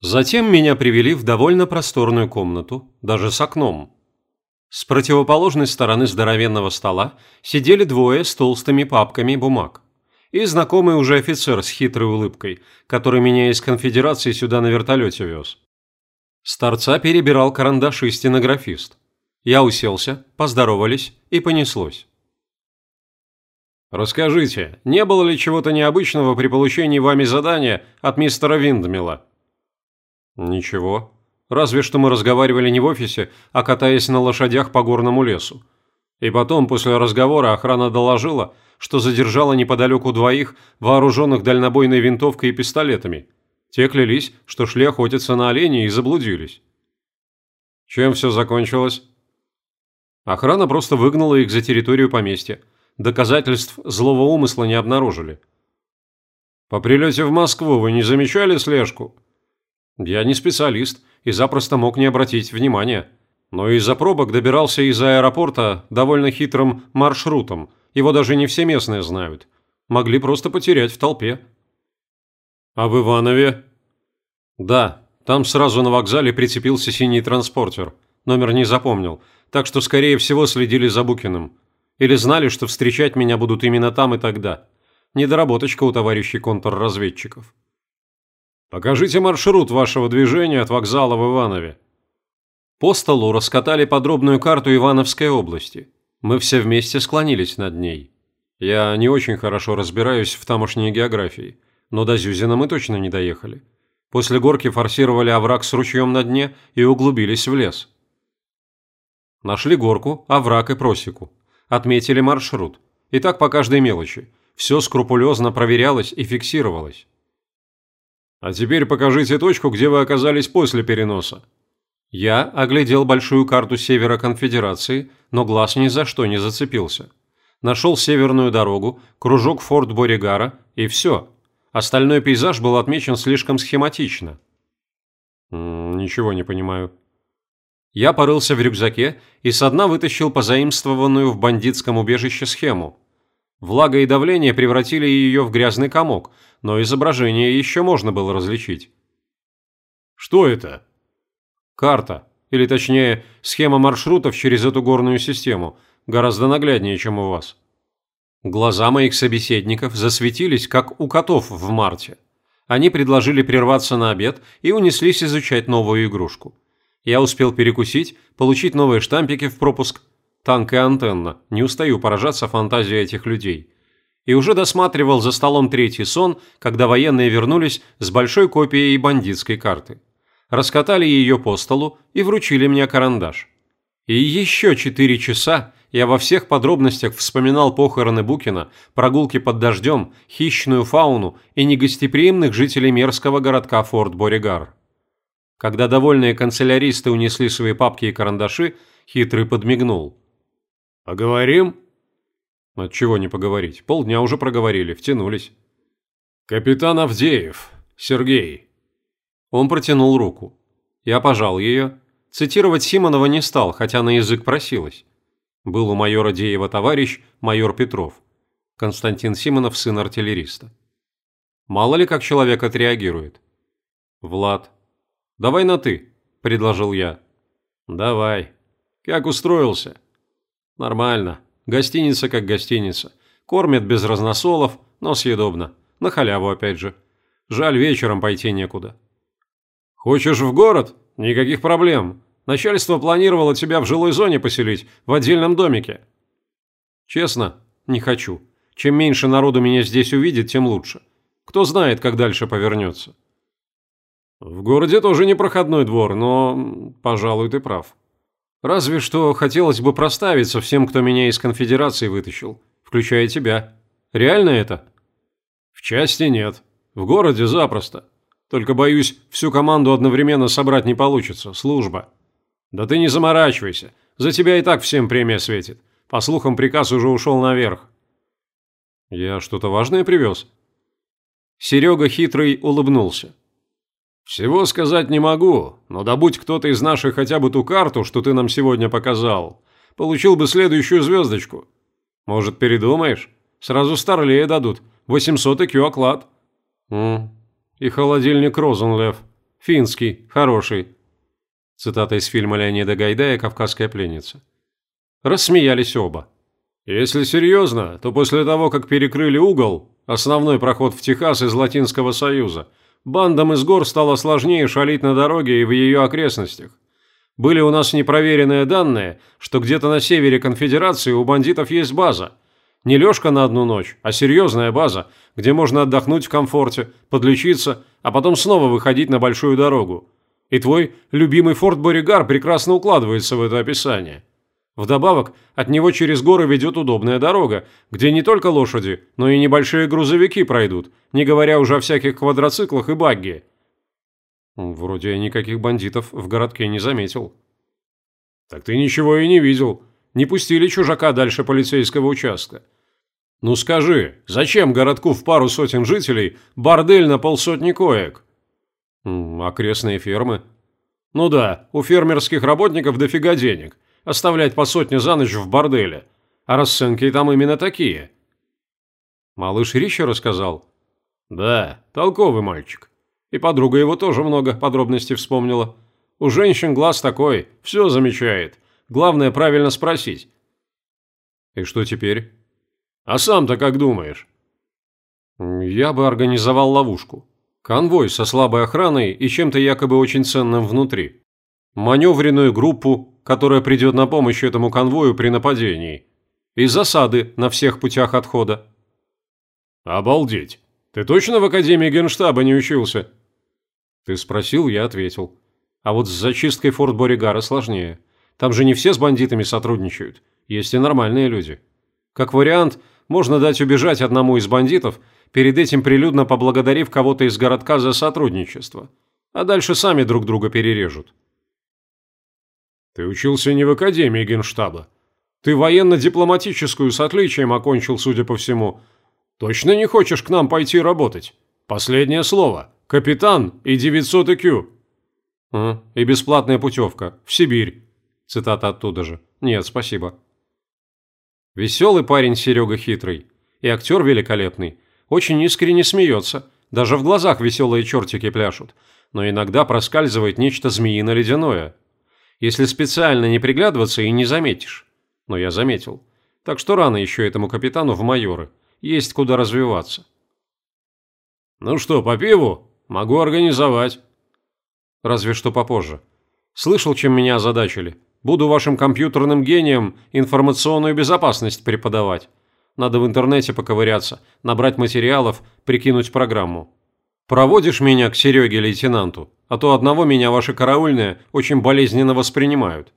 Затем меня привели в довольно просторную комнату, даже с окном. С противоположной стороны здоровенного стола сидели двое с толстыми папками бумаг. И знакомый уже офицер с хитрой улыбкой, который меня из конфедерации сюда на вертолете вез. С торца перебирал карандаши стенографист. Я уселся, поздоровались и понеслось. «Расскажите, не было ли чего-то необычного при получении вами задания от мистера Виндмила?» «Ничего. Разве что мы разговаривали не в офисе, а катаясь на лошадях по горному лесу. И потом, после разговора, охрана доложила, что задержала неподалеку двоих, вооруженных дальнобойной винтовкой и пистолетами. Те клялись, что шли охотиться на оленей и заблудились. Чем все закончилось? Охрана просто выгнала их за территорию поместья. Доказательств злого умысла не обнаружили. По прилете в Москву вы не замечали слежку? Я не специалист и запросто мог не обратить внимания. Но из-за пробок добирался из аэропорта довольно хитрым маршрутом. Его даже не все местные знают. Могли просто потерять в толпе. А в Иванове? Да, там сразу на вокзале прицепился синий транспортер. Номер не запомнил, так что, скорее всего, следили за Букиным. Или знали, что встречать меня будут именно там и тогда. Недоработочка у товарищей контрразведчиков. Покажите маршрут вашего движения от вокзала в Иванове. По столу раскатали подробную карту Ивановской области. Мы все вместе склонились над ней. Я не очень хорошо разбираюсь в тамошней географии, но до Зюзина мы точно не доехали. После горки форсировали овраг с ручьем на дне и углубились в лес. Нашли горку, овраг и просеку отметили маршрут. И так по каждой мелочи. Все скрупулезно проверялось и фиксировалось. А теперь покажите точку, где вы оказались после переноса. Я оглядел большую карту Севера Конфедерации, но глаз ни за что не зацепился. Нашел северную дорогу, кружок форт Боригара и все. Остальной пейзаж был отмечен слишком схематично. Ничего не понимаю. Я порылся в рюкзаке и со дна вытащил позаимствованную в бандитском убежище схему. Влага и давление превратили ее в грязный комок, но изображение еще можно было различить. Что это? Карта, или точнее, схема маршрутов через эту горную систему, гораздо нагляднее, чем у вас. Глаза моих собеседников засветились, как у котов в марте. Они предложили прерваться на обед и унеслись изучать новую игрушку. Я успел перекусить, получить новые штампики в пропуск. Танк и антенна. Не устаю поражаться фантазии этих людей. И уже досматривал за столом третий сон, когда военные вернулись с большой копией бандитской карты. Раскатали ее по столу и вручили мне карандаш. И еще четыре часа я во всех подробностях вспоминал похороны Букина, прогулки под дождем, хищную фауну и негостеприимных жителей мерзкого городка Форт Боригар. Когда довольные канцеляристы унесли свои папки и карандаши, хитрый подмигнул. «Поговорим?» «Отчего не поговорить? Полдня уже проговорили, втянулись». «Капитан Авдеев, Сергей». Он протянул руку. Я пожал ее. Цитировать Симонова не стал, хотя на язык просилось. Был у майора Деева товарищ, майор Петров. Константин Симонов, сын артиллериста. Мало ли как человек отреагирует. Влад, «Давай на «ты», – предложил я. «Давай. Как устроился?» «Нормально. Гостиница как гостиница. Кормят без разносолов, но съедобно. На халяву опять же. Жаль, вечером пойти некуда». «Хочешь в город? Никаких проблем. Начальство планировало тебя в жилой зоне поселить, в отдельном домике». «Честно, не хочу. Чем меньше народу меня здесь увидит, тем лучше. Кто знает, как дальше повернется». В городе тоже непроходной двор, но, пожалуй, ты прав. Разве что хотелось бы проставиться всем, кто меня из конфедерации вытащил, включая тебя. Реально это? В части нет. В городе запросто. Только, боюсь, всю команду одновременно собрать не получится. Служба. Да ты не заморачивайся. За тебя и так всем премия светит. По слухам, приказ уже ушел наверх. Я что-то важное привез? Серега хитрый улыбнулся. «Всего сказать не могу, но добудь кто-то из наших хотя бы ту карту, что ты нам сегодня показал. Получил бы следующую звездочку. Может, передумаешь? Сразу старлея дадут. 800 IQ оклад». «М и холодильник Розенлев. Финский, хороший». Цитата из фильма Леонида Гайдая «Кавказская пленница». Рассмеялись оба. «Если серьезно, то после того, как перекрыли угол, основной проход в Техас из Латинского Союза, бандам из гор стало сложнее шалить на дороге и в ее окрестностях. Были у нас непроверенные данные, что где-то на севере конфедерации у бандитов есть база. Не лёжка на одну ночь, а серьезная база, где можно отдохнуть в комфорте, подлечиться, а потом снова выходить на большую дорогу. И твой любимый Форт Боригар прекрасно укладывается в это описание. Вдобавок, от него через горы ведет удобная дорога, где не только лошади, но и небольшие грузовики пройдут, не говоря уже о всяких квадроциклах и багги. Вроде я никаких бандитов в городке не заметил. Так ты ничего и не видел. Не пустили чужака дальше полицейского участка. Ну скажи, зачем городку в пару сотен жителей бордель на полсотни коек? Окрестные фермы. Ну да, у фермерских работников дофига денег. Оставлять по сотне за ночь в борделе. А расценки там именно такие. Малыш Рища рассказал? Да, толковый мальчик. И подруга его тоже много подробностей вспомнила. У женщин глаз такой, все замечает. Главное правильно спросить. И что теперь? А сам-то как думаешь? Я бы организовал ловушку. Конвой со слабой охраной и чем-то якобы очень ценным внутри. Маневренную группу, которая придет на помощь этому конвою при нападении. И засады на всех путях отхода. Обалдеть. Ты точно в Академии Генштаба не учился? Ты спросил, я ответил. А вот с зачисткой Форт Боригара сложнее. Там же не все с бандитами сотрудничают. Есть и нормальные люди. Как вариант, можно дать убежать одному из бандитов, перед этим прилюдно поблагодарив кого-то из городка за сотрудничество. А дальше сами друг друга перережут. Ты учился не в Академии Генштаба. Ты военно-дипломатическую с отличием окончил, судя по всему. Точно не хочешь к нам пойти работать? Последнее слово. «Капитан и 900 IQ». А, «И бесплатная путевка. В Сибирь». Цитата оттуда же. «Нет, спасибо». Веселый парень Серега хитрый. И актер великолепный. Очень искренне смеется. Даже в глазах веселые чертики пляшут. Но иногда проскальзывает нечто змеино-ледяное. Если специально не приглядываться и не заметишь. Но я заметил. Так что рано еще этому капитану в майоры. Есть куда развиваться. «Ну что, по пиву?» Могу организовать. Разве что попозже. Слышал, чем меня озадачили. Буду вашим компьютерным гением информационную безопасность преподавать. Надо в интернете поковыряться, набрать материалов, прикинуть программу. Проводишь меня к Сереге лейтенанту, а то одного меня ваши караульные очень болезненно воспринимают.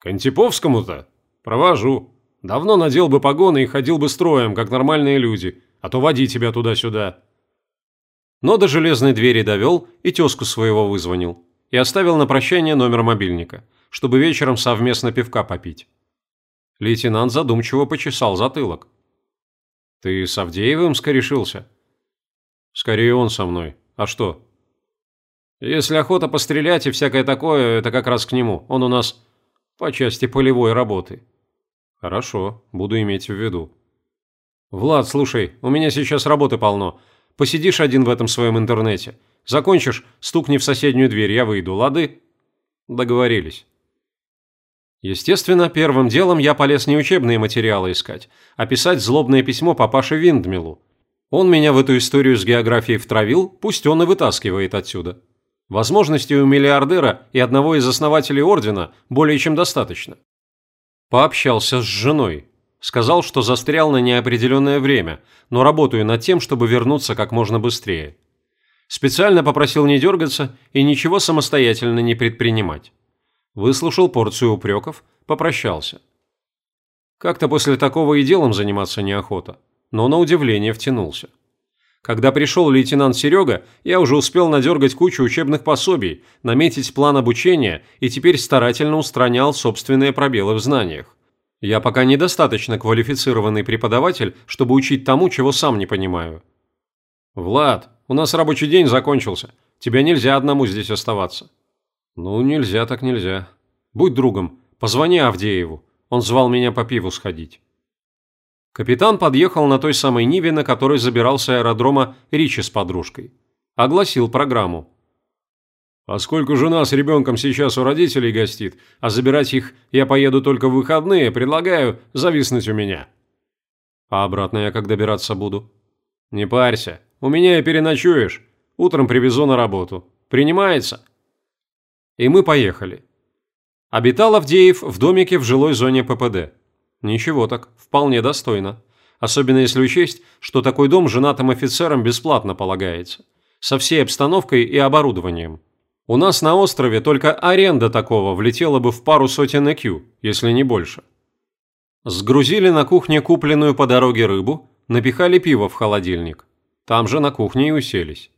К Антиповскому-то? Провожу. Давно надел бы погоны и ходил бы строем, как нормальные люди, а то води тебя туда-сюда но до железной двери довел и тезку своего вызвонил. И оставил на прощание номер мобильника, чтобы вечером совместно пивка попить. Лейтенант задумчиво почесал затылок. «Ты с Авдеевым скорешился?» «Скорее он со мной. А что?» «Если охота пострелять и всякое такое, это как раз к нему. Он у нас по части полевой работы». «Хорошо, буду иметь в виду». «Влад, слушай, у меня сейчас работы полно. Посидишь один в этом своем интернете. Закончишь, стукни в соседнюю дверь, я выйду, лады?» Договорились. Естественно, первым делом я полез не учебные материалы искать, а писать злобное письмо папаше Виндмилу. Он меня в эту историю с географией втравил, пусть он и вытаскивает отсюда. Возможностей у миллиардера и одного из основателей ордена более чем достаточно. Пообщался с женой, Сказал, что застрял на неопределенное время, но работаю над тем, чтобы вернуться как можно быстрее. Специально попросил не дергаться и ничего самостоятельно не предпринимать. Выслушал порцию упреков, попрощался. Как-то после такого и делом заниматься неохота, но на удивление втянулся. Когда пришел лейтенант Серега, я уже успел надергать кучу учебных пособий, наметить план обучения и теперь старательно устранял собственные пробелы в знаниях. Я пока недостаточно квалифицированный преподаватель, чтобы учить тому, чего сам не понимаю. Влад, у нас рабочий день закончился. Тебе нельзя одному здесь оставаться. Ну, нельзя так нельзя. Будь другом, позвони Авдееву. Он звал меня по пиву сходить. Капитан подъехал на той самой Ниве, на которой забирался аэродрома Ричи с подружкой. Огласил программу. Поскольку жена с ребенком сейчас у родителей гостит, а забирать их я поеду только в выходные, предлагаю зависнуть у меня. А обратно я как добираться буду? Не парься, у меня и переночуешь. Утром привезу на работу. Принимается? И мы поехали. Обитал Авдеев в домике в жилой зоне ППД. Ничего так, вполне достойно. Особенно если учесть, что такой дом женатым офицерам бесплатно полагается. Со всей обстановкой и оборудованием. У нас на острове только аренда такого влетела бы в пару сотен IQ, если не больше. Сгрузили на кухне купленную по дороге рыбу, напихали пиво в холодильник. Там же на кухне и уселись.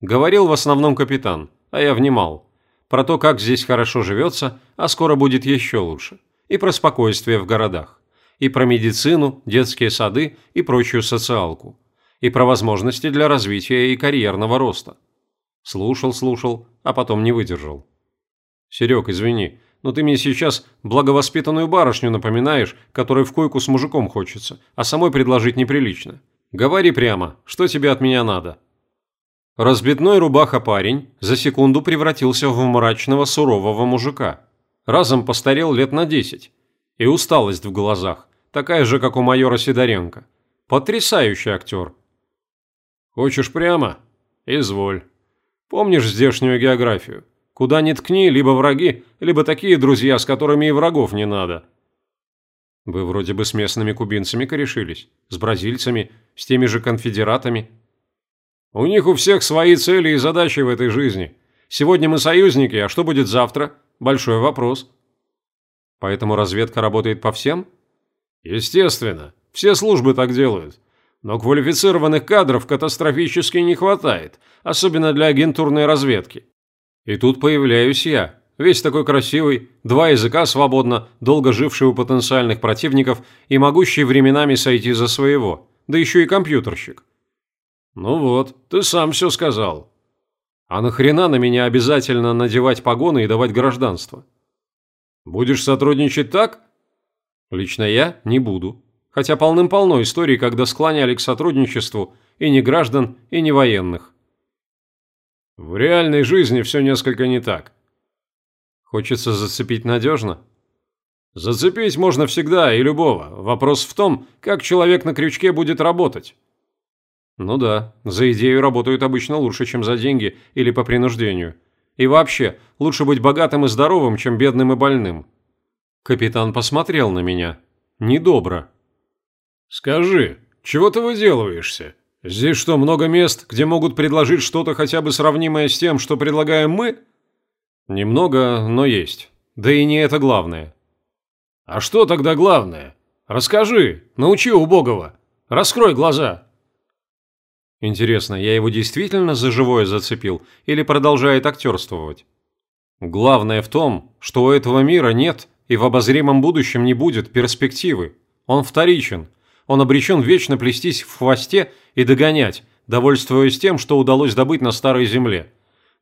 Говорил в основном капитан, а я внимал. Про то, как здесь хорошо живется, а скоро будет еще лучше. И про спокойствие в городах. И про медицину, детские сады и прочую социалку. И про возможности для развития и карьерного роста. Слушал, слушал, а потом не выдержал. «Серег, извини, но ты мне сейчас благовоспитанную барышню напоминаешь, которой в койку с мужиком хочется, а самой предложить неприлично. Говори прямо, что тебе от меня надо?» Разбитной рубаха парень за секунду превратился в мрачного сурового мужика. Разом постарел лет на десять. И усталость в глазах, такая же, как у майора Сидоренко. Потрясающий актер. «Хочешь прямо? Изволь». Помнишь здешнюю географию? Куда ни ткни, либо враги, либо такие друзья, с которыми и врагов не надо. Вы вроде бы с местными кубинцами корешились, с бразильцами, с теми же конфедератами. У них у всех свои цели и задачи в этой жизни. Сегодня мы союзники, а что будет завтра? Большой вопрос. Поэтому разведка работает по всем? Естественно. Все службы так делают. Но квалифицированных кадров катастрофически не хватает, особенно для агентурной разведки. И тут появляюсь я, весь такой красивый, два языка свободно, долго живший у потенциальных противников и могущий временами сойти за своего, да еще и компьютерщик. Ну вот, ты сам все сказал. А нахрена на меня обязательно надевать погоны и давать гражданство? Будешь сотрудничать так? Лично я не буду хотя полным-полно историй, когда склоняли к сотрудничеству и не граждан, и не военных. В реальной жизни все несколько не так. Хочется зацепить надежно? Зацепить можно всегда и любого. Вопрос в том, как человек на крючке будет работать. Ну да, за идею работают обычно лучше, чем за деньги или по принуждению. И вообще, лучше быть богатым и здоровым, чем бедным и больным. Капитан посмотрел на меня. Недобро. «Скажи, чего ты выделываешься? Здесь что, много мест, где могут предложить что-то хотя бы сравнимое с тем, что предлагаем мы?» «Немного, но есть. Да и не это главное». «А что тогда главное? Расскажи, научи убогого. Раскрой глаза». Интересно, я его действительно за живое зацепил или продолжает актерствовать? Главное в том, что у этого мира нет и в обозримом будущем не будет перспективы. Он вторичен – он обречен вечно плестись в хвосте и догонять, довольствуясь тем, что удалось добыть на Старой Земле.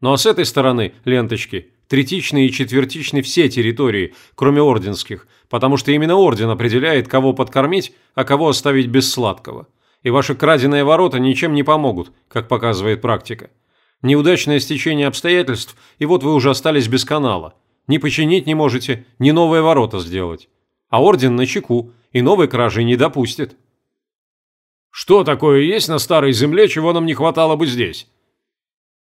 Ну а с этой стороны ленточки третичны и четвертичны все территории, кроме орденских, потому что именно орден определяет, кого подкормить, а кого оставить без сладкого. И ваши краденые ворота ничем не помогут, как показывает практика. Неудачное стечение обстоятельств, и вот вы уже остались без канала. Ни починить не можете, ни новые ворота сделать. А орден на чеку, и новой кражи не допустит. Что такое есть на старой земле, чего нам не хватало бы здесь?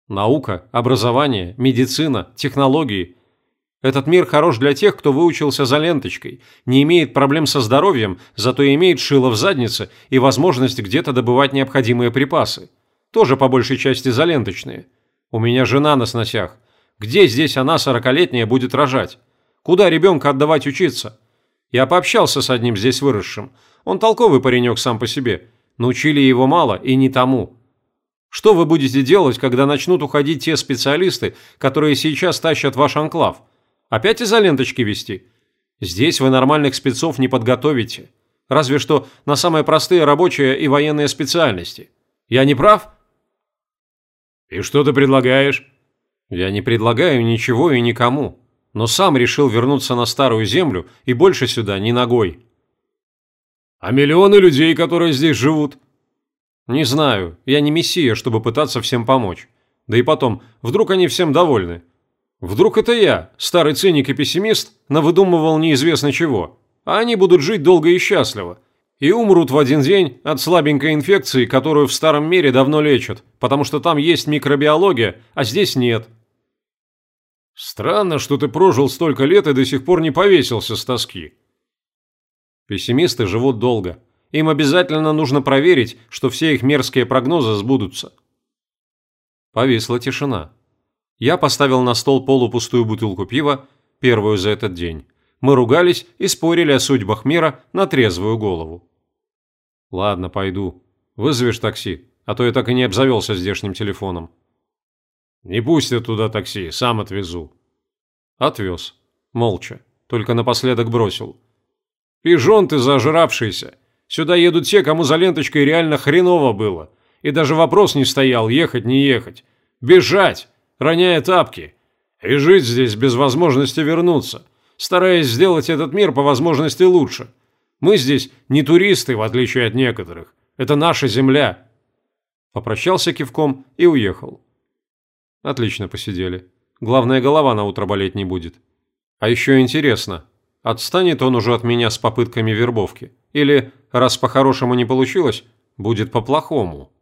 Наука, образование, медицина, технологии. Этот мир хорош для тех, кто выучился за ленточкой, не имеет проблем со здоровьем, зато имеет шило в заднице и возможность где-то добывать необходимые припасы. Тоже по большей части за ленточные. У меня жена на сносях. Где здесь она, сорокалетняя, будет рожать? Куда ребенка отдавать учиться? Я пообщался с одним здесь выросшим. Он толковый паренек сам по себе. Научили его мало и не тому. Что вы будете делать, когда начнут уходить те специалисты, которые сейчас тащат ваш анклав? Опять из-за ленточки вести? Здесь вы нормальных спецов не подготовите. Разве что на самые простые рабочие и военные специальности. Я не прав? И что ты предлагаешь? Я не предлагаю ничего и никому но сам решил вернуться на старую землю и больше сюда ни ногой. А миллионы людей, которые здесь живут? Не знаю, я не мессия, чтобы пытаться всем помочь. Да и потом, вдруг они всем довольны. Вдруг это я, старый циник и пессимист, навыдумывал неизвестно чего, а они будут жить долго и счастливо. И умрут в один день от слабенькой инфекции, которую в старом мире давно лечат, потому что там есть микробиология, а здесь нет. Странно, что ты прожил столько лет и до сих пор не повесился с тоски. Пессимисты живут долго. Им обязательно нужно проверить, что все их мерзкие прогнозы сбудутся. Повисла тишина. Я поставил на стол полупустую бутылку пива, первую за этот день. Мы ругались и спорили о судьбах мира на трезвую голову. Ладно, пойду. Вызовешь такси, а то я так и не обзавелся здешним телефоном. Не пустят туда такси, сам отвезу. Отвез. Молча. Только напоследок бросил. Пижон ты зажравшийся. Сюда едут те, кому за ленточкой реально хреново было. И даже вопрос не стоял, ехать, не ехать. Бежать, роняя тапки. И жить здесь без возможности вернуться, стараясь сделать этот мир по возможности лучше. Мы здесь не туристы, в отличие от некоторых. Это наша земля. Попрощался кивком и уехал. Отлично посидели. Главное, голова на утро болеть не будет. А еще интересно, Отстанет он уже от меня с попытками вербовки? Или, раз по-хорошему не получилось, будет по-плохому?»